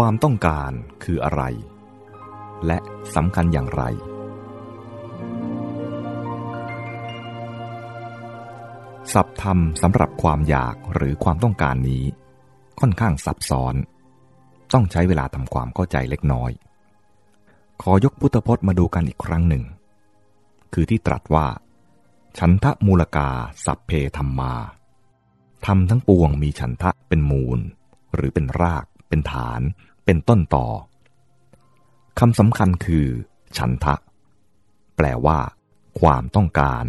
ความต้องการคืออะไร และสำคัญอย่างไรศัพท์ธรรมสำหรับความอยากหรือความต้องการนี้ ค่อนข้างซับซ้อน ต้องใช้เวลาทำความเข้าใจเล็กน้อย ขอยกพุทธพจน์มาดูกันอีกครั้งหนึ่ง คือที่ตรัสว่า ฉันทะมูลกาสัพเพธรรมมาทำทั้งปวงมีฉันทะเป็นมูล หรือเป็นราก เป็นฐาน เป็นต้นต่อคำสำคัญคือ ฉันทะ แปลว่า ความต้องการ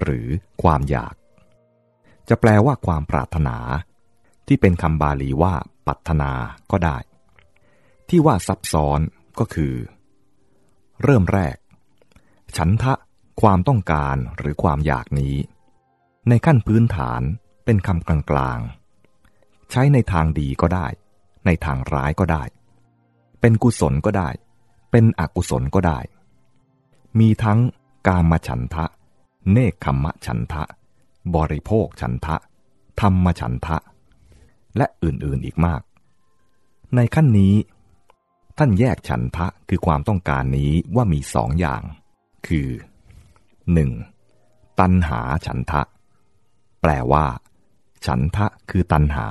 หรือความอยาก จะแปลว่าความปรารถนา ที่เป็นคำบาลีว่า ปัตนาก็ได้ ที่ว่าซับซ้อนก็คือ เริ่มแรก ฉันทะ ความต้องการหรือความอยากนี้ ในขั้นพื้นฐานเป็นคำกลางๆ ใช้ในทางดีก็ได้ ในทางร้ายก็ได้ เป็นกุศลก็ได้ เป็นอกุศลก็ได้ มีทั้งกามฉันทะ เนคขมะฉันทะ บริโภคฉันทะ ธรรมฉันทะ และอื่นๆอีกมาก ในขั้นนี้ ท่านแยกฉันทะคือความต้องการนี้ว่ามีสองอย่าง คือ 1. ตัณหาฉันทะ แปลว่า ฉันทะคือตัณหา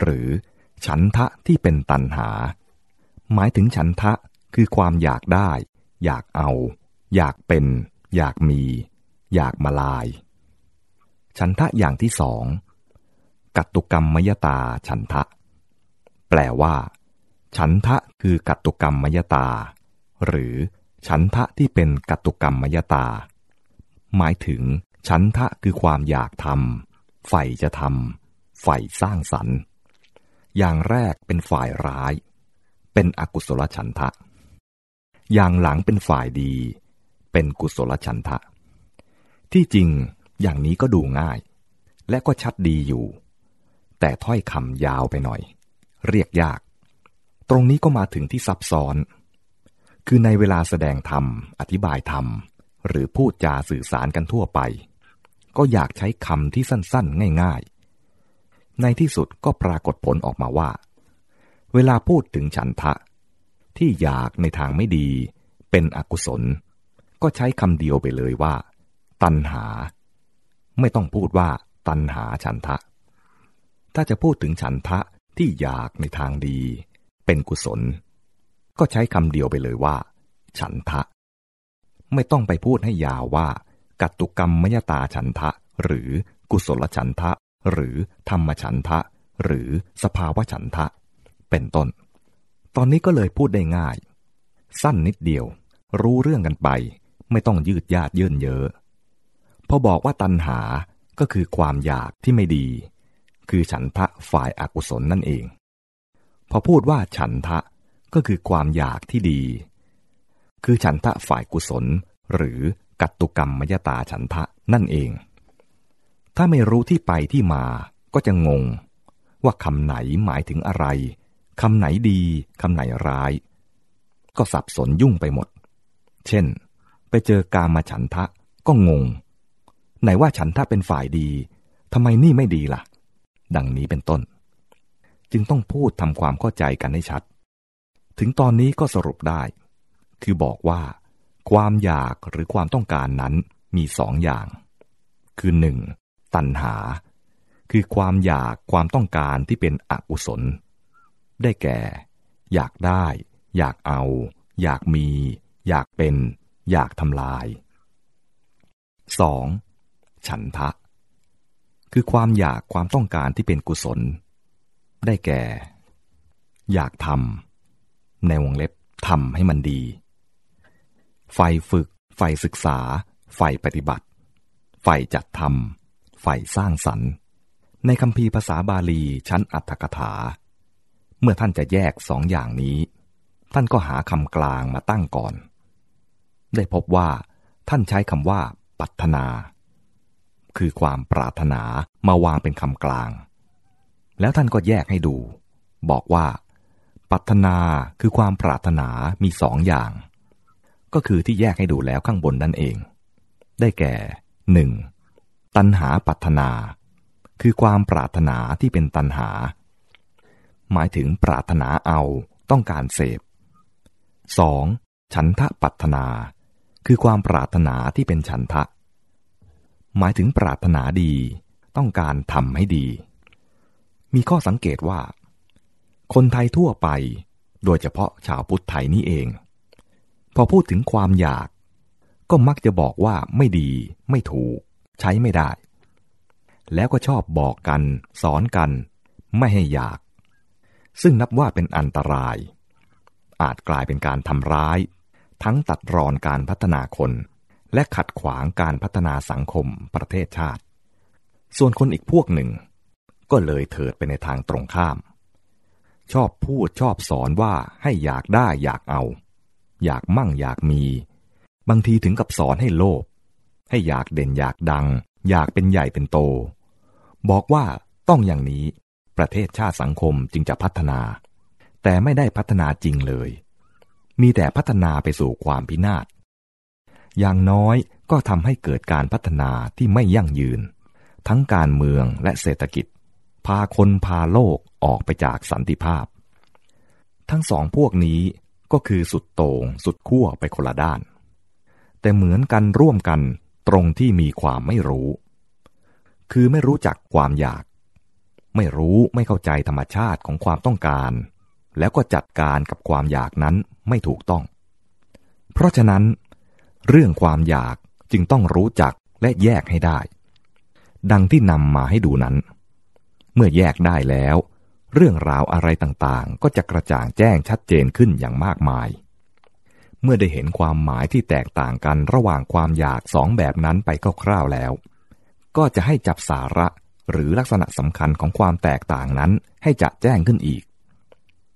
หรือ ฉันทะที่เป็นตัณหา หมายถึงฉันทะคือความอยากได้ อยากเอา อยากเป็น อยากมี อยากมาลาย ฉันทะอย่างที่สองกัตตุกรรมมยตาฉันทะ แปลว่า ฉันทะคือกัตตุกรรมมยตา หรือฉันทะที่เป็นกัตตุกรรมมยตา หมายถึง ฉันทะคือความอยากทำใฝ่จะทำใฝ่สร้างสรรค์ อย่างแรกเป็นฝ่ายร้าย เป็นอกุศลฉันทะ อย่างหลังเป็นฝ่ายดี เป็นกุศลฉันทะ ที่จริงอย่างนี้ก็ดูง่าย และก็ชัดดีอยู่ แต่ถ้อยคำยาวไปหน่อย เรียกยาก ตรงนี้ก็มาถึงที่ซับซ้อน คือในเวลาแสดงธรรม อธิบายธรรม หรือพูดจาสื่อสารกันทั่วไป ก็อยากใช้คำที่สั้นๆ ง่ายๆ ในที่สุดก็ปรากฏผลออกมาว่า เวลาพูดถึงฉันทะ ที่อยากในทางไม่ดี เป็นอกุศล ก็ใช้คำเดียวไปเลยว่า ตัณหา ไม่ต้องพูดว่า ตัณหาฉันทะ ถ้าจะพูดถึงฉันทะที่อยากในทางดี เป็นกุศล ก็ใช้คำเดียวไปเลยว่า ฉันทะ ไม่ต้องไปพูดให้ยาวว่า กัตตุกรรมมยตาฉันทะหรือกุศลฉันทะ หรือธรรมฉันทะ หรือสภาวะฉันทะ เป็นต้น ตอนนี้ก็เลยพูดได้ง่าย สั้นนิดเดียว รู้เรื่องกันไป ไม่ต้องยืดยาดเยินเยอะพอบอกว่าตัณหาก็คือความอยากที่ไม่ดี คือฉันทะฝ่ายอากุศลนั่นเอง พอพูดว่าฉันทะก็คือความอยากที่ดี คือฉันทะฝ่ายกุศล หรือกัตตุกรรมมยตาฉันทะนั่นเอง ถ้าไม่รู้ที่ไปที่มาก็จะงง ว่าคำไหนหมายถึงอะไรคำไหนดีคำไหนร้าย ก็สับสนยุ่งไปหมด เช่น ไปเจอกามาฉันทะก็งง ไหนว่าฉันทะเป็นฝ่ายดีทำไมนี่ไม่ดีละ่ะ ดังนี้เป็นต้น จึงต้องพูดทำความเข้าใจกันให้ชัด ถึงตอนนี้ก็สรุปได้ คือบอกว่า ความอยากหรือความต้องการนั้นมีสองอย่าง คือหนึ่ง ตัณหา คือความอยากความต้องการที่เป็นอกุศล ได้แก่ อยากได้ อยากเอา อยากมี อยากเป็น อยากทำลาย 2. ฉันทะ คือความอยากความต้องการที่เป็นกุศล ได้แก่ อยากทำในวงเล็บทำให้มันดี ไฟฝึก ไฟศึกษา ไฟปฏิบัติ ไฟจัดทำ ไฟสร้างสรรค์ ในคำพีภาษาบาลีชั้นอัตถกถา เมื่อท่านจะแยกสองอย่างนี้ ท่านก็หาคำกลางมาตั้งก่อน ได้พบว่า ท่านใช้คำว่า ปัตนา คือความปรารถนามาวางเป็นคำกลาง แล้วท่านก็แยกให้ดู บอกว่า ปัตนาคือความปรารถนามีสองอย่าง ก็คือที่แยกให้ดูแล้วข้างบนนั่นเอง ได้แก่ 1. ตัณหาปัถนา คือความปรารถนาที่เป็นตัณหา หมายถึงปรารถนาเอาต้องการเสพ 2. ฉันทะปัตนา คือความปรารถนาที่เป็นฉันทะ หมายถึงปรารถนาดี ต้องการทำให้ดี มีข้อสังเกตว่า คนไทยทั่วไป โดยเฉพาะชาวพุทธไทยนี่เอง พอพูดถึงความอยาก ก็มักจะบอกว่าไม่ดี ไม่ถูก ใช้ไม่ได้ แล้วก็ชอบบอกกัน สอนกัน ไม่ให้อยาก ซึ่งนับว่าเป็นอันตราย อาจกลายเป็นการทำร้าย ทั้งตัดรอนการพัฒนาคน และขัดขวางการพัฒนาสังคมประเทศชาติ ส่วนคนอีกพวกหนึ่ง ก็เลยเถิดไปในทางตรงข้าม ชอบพูดชอบสอนว่าให้อยากได้อยากเอา อยากมั่งอยากมี บางทีถึงกับสอนให้โลภ ให้อยากเด่นอยากดัง อยากเป็นใหญ่เป็นโต บอกว่าต้องอย่างนี้ประเทศชาติสังคมจึงจะพัฒนา แต่ไม่ได้พัฒนาจริงเลย มีแต่พัฒนาไปสู่ความพินาศ อย่างน้อยก็ทำให้เกิดการพัฒนาที่ไม่ยั่งยืน ทั้งการเมืองและเศรษฐกิจ พาคนพาโลกออกไปจากสันติภาพ ทั้งสองพวกนี้ก็คือสุดโต่งสุดขั้วไปคนละด้าน แต่เหมือนกันร่วมกัน ตรงที่มีความไม่รู้ คือไม่รู้จักความอยาก ไม่รู้ไม่เข้าใจธรรมชาติของความต้องการ แล้วก็จัดการกับความอยากนั้นไม่ถูกต้อง เพราะฉะนั้น เรื่องความอยากจึงต้องรู้จักและแยกให้ได้ ดังที่นำมาให้ดูนั้น เมื่อแยกได้แล้ว เรื่องราวอะไรต่างๆ ก็จะกระจ่างแจ้งชัดเจนขึ้นอย่างมากมาย เมื่อได้เห็นความหมายที่แตกต่างกันระหว่างความอยากสองแบบนั้นไปคร่าวๆแล้ว ก็จะให้จับสาระหรือลักษณะสำคัญของความแตกต่างนั้นให้จะแจ้งขึ้นอีก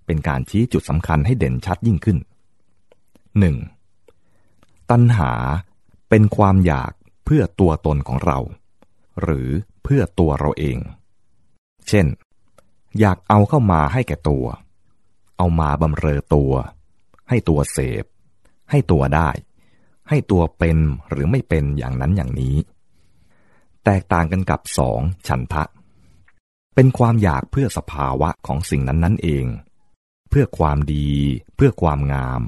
เป็นการชี้จุดสำคัญให้เด่นชัดยิ่งขึ้น 1. ตัณหาเป็นความอยากเพื่อตัวตนของเรา หรือเพื่อตัวเราเอง เช่น อยากเอาเข้ามาให้แก่ตัว เอามาบำเรอตัว ให้ตัวเสพ ให้ตัวได้ ให้ตัวเป็นหรือไม่เป็นอย่างนั้นอย่างนี้ แตกต่างกันกับสองฉันทะ เป็นความอยากเพื่อสภาวะของสิ่งนั้นนั้นเอง เพื่อความดี เพื่อความงาม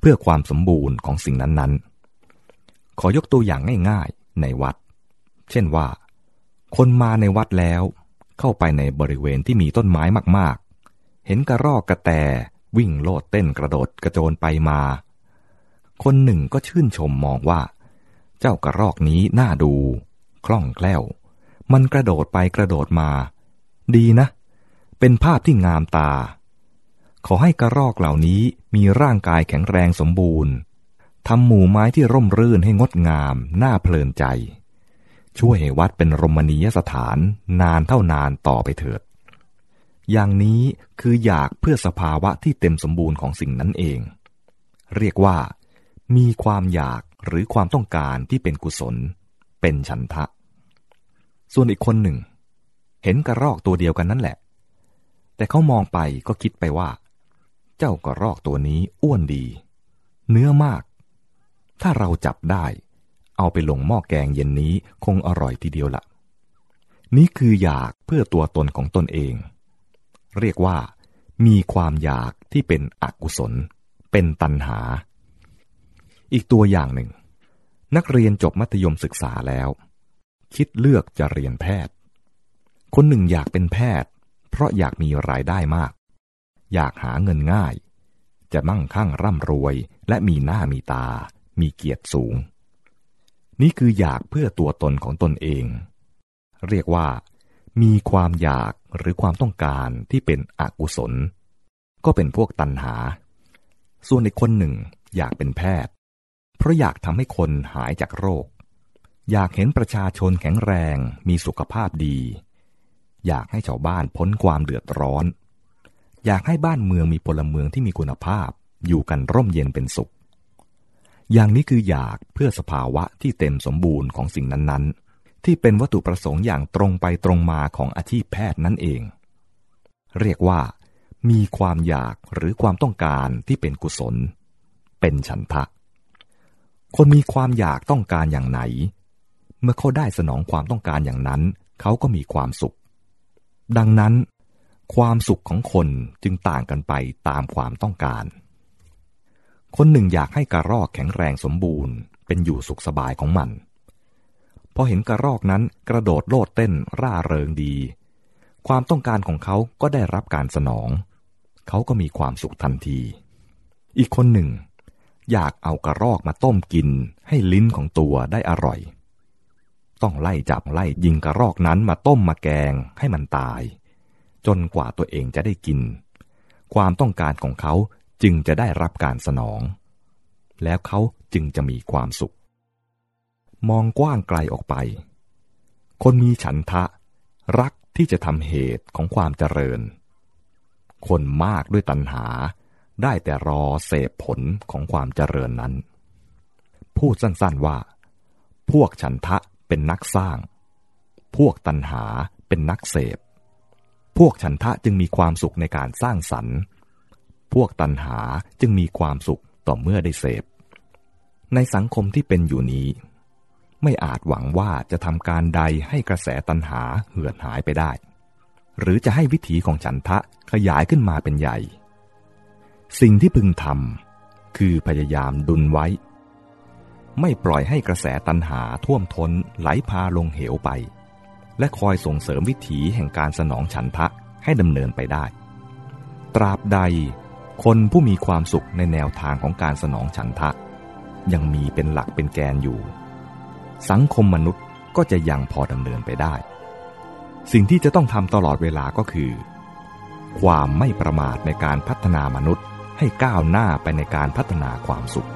เพื่อความสมบูรณ์ของสิ่งนั้นๆขอยกตัวอย่างง่ายๆในวัด เช่นว่า คนมาในวัดแล้ว เข้าไปในบริเวณที่มีต้นไม้มากๆ เห็นกระรอกกระแตวิ่งโลดเต้นกระโดดกระโจนไปมา คนหนึ่งก็ชื่นชมมองว่า เจ้ากระรอกนี้น่าดู คล่องแคล่ว มันกระโดดไปกระโดดมา ดีนะ เป็นภาพที่งามตา ขอให้กระรอกเหล่านี้มีร่างกายแข็งแรงสมบูรณ์ทำหมู่ไม้ที่ร่มรื่นให้งดงาม น่าเพลินใจ ช่วยให้วัดเป็นรมณียสถานนานเท่านานต่อไปเถิด อย่างนี้คืออยากเพื่อสภาวะที่เต็มสมบูรณ์ของสิ่งนั้นเอง เรียกว่า มีความอยากหรือความต้องการที่เป็นกุศล เป็นฉันทะ ส่วนอีกคนหนึ่ง เห็นกระรอกตัวเดียวกันนั่นแหละ แต่เขามองไปก็คิดไปว่า เจ้ากระรอกตัวนี้อ้วนดี เนื้อมาก ถ้าเราจับได้ เอาไปลงหม้อแกงเย็นนี้คงอร่อยทีเดียวละนี่คืออยากเพื่อตัวตนของตนเอง เรียกว่า มีความอยากที่เป็นอกุศล เป็นตัณหา อีกตัวอย่างหนึ่ง นักเรียนจบมัธยมศึกษาแล้ว คิดเลือกจะเรียนแพทย์ คนหนึ่งอยากเป็นแพทย์ เพราะอยากมีรายได้มาก อยากหาเงินง่าย จะมั่งคั่งร่ำรวยและมีหน้ามีตา มีเกียรติสูง นี่คืออยากเพื่อตัวตนของตนเอง เรียกว่า มีความอยากหรือความต้องการที่เป็นอกุศล ก็เป็นพวกตัณหา ส่วนอีกคนหนึ่งอยากเป็นแพทย์ เพราะอยากทำให้คนหายจากโรค อยากเห็นประชาชนแข็งแรงมีสุขภาพดี อยากให้ชาวบ้านพ้นความเดือดร้อน อยากให้บ้านเมืองมีพลเมืองที่มีคุณภาพ อยู่กันร่มเย็นเป็นสุข อย่างนี้คืออยากเพื่อสภาวะที่เต็มสมบูรณ์ของสิ่งนั้นๆ ที่เป็นวัตถุประสงค์อย่างตรงไปตรงมาของอาชีพแพทย์นั่นเอง เรียกว่า มีความอยากหรือความต้องการที่เป็นกุศล เป็นฉันทะ คนมีความอยากต้องการอย่างไหน เมื่อเขาได้สนองความต้องการอย่างนั้น เขาก็มีความสุข ดังนั้น ความสุขของคนจึงต่างกันไปตามความต้องการ คนหนึ่งอยากให้กระรอกแข็งแรงสมบูรณ์ เป็นอยู่สุขสบายของมัน พอเห็นกระรอกนั้นกระโดดโลดเต้นร่าเริงดี ความต้องการของเขาก็ได้รับการสนอง เขาก็มีความสุขทันที อีกคนหนึ่ง อยากเอากระรอกมาต้มกิน ให้ลิ้นของตัวได้อร่อย ต้องไล่จับไล่ยิงกระรอกนั้นมาต้มมาแกงให้มันตาย จนกว่าตัวเองจะได้กิน ความต้องการของเขาจึงจะได้รับการสนอง แล้วเขาจึงจะมีความสุข มองกว้างไกลออกไป คนมีฉันทะ รักที่จะทำเหตุของความเจริญ คนมากด้วยตัณหา ได้แต่รอเสพผลของความเจริญนั้น พูดสั้นๆว่า พวกฉันทะเป็นนักสร้าง พวกตัณหาเป็นนักเสพ พวกฉันทะจึงมีความสุขในการสร้างสรรค์ พวกตัณหาจึงมีความสุขต่อเมื่อได้เสพ ในสังคมที่เป็นอยู่นี้ ไม่อาจหวังว่าจะทำการใดให้กระแสตัณหาเหือดหายไปได้ หรือจะให้วิถีของฉันทะขยายขึ้นมาเป็นใหญ่ สิ่งที่พึงทำคือพยายามดุลไว้ ไม่ปล่อยให้กระแสตัณหาท่วมท้นไหลพาลงเหวไป และคอยส่งเสริมวิถีแห่งการสนองฉันทะให้ดำเนินไปได้ ตราบใดคนผู้มีความสุขในแนวทางของการสนองฉันทะ ยังมีเป็นหลักเป็นแกนอยู่ สังคมมนุษย์ก็จะยังพอดำเนินไปได้ สิ่งที่จะต้องทำตลอดเวลาก็คือ ความไม่ประมาทในการพัฒนามนุษย์ ให้ก้าวหน้าไปในการพัฒนาความสุข